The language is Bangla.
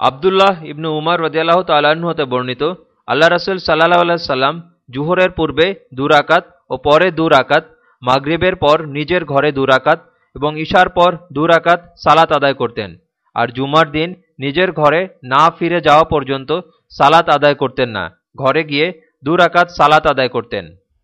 আবদুল্লাহ ইবনু উমার রদিয়াল্লাহ তাল্লাহ্ন হতে বর্ণিত, আল্লাহ রসুল সাল্লাহ সাল্লাম জুহরের পূর্বে দুরাকাত ও পরে দুরাকাত মাগরিবের পর নিজের ঘরে দুরাকাত এবং ঈশার পর দুরাকাত সালাত আদায় করতেন। আর জুমার দিন নিজের ঘরে না ফিরে যাওয়া পর্যন্ত সালাত আদায় করতেন না, ঘরে গিয়ে দুরাকাত সালাত আদায় করতেন।